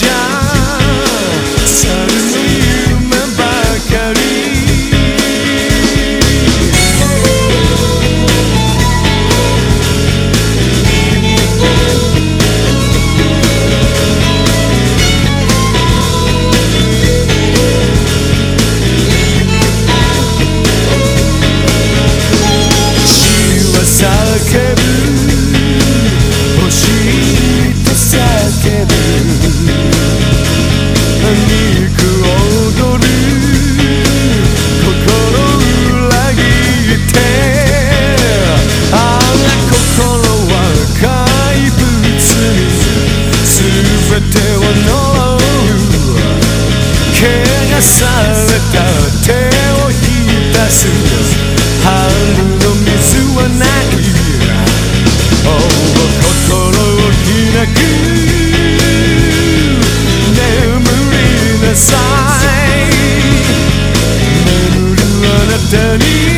adianta. の怪我された手を引き出す春の水はなく心を開く眠りなさい。眠るあなたに。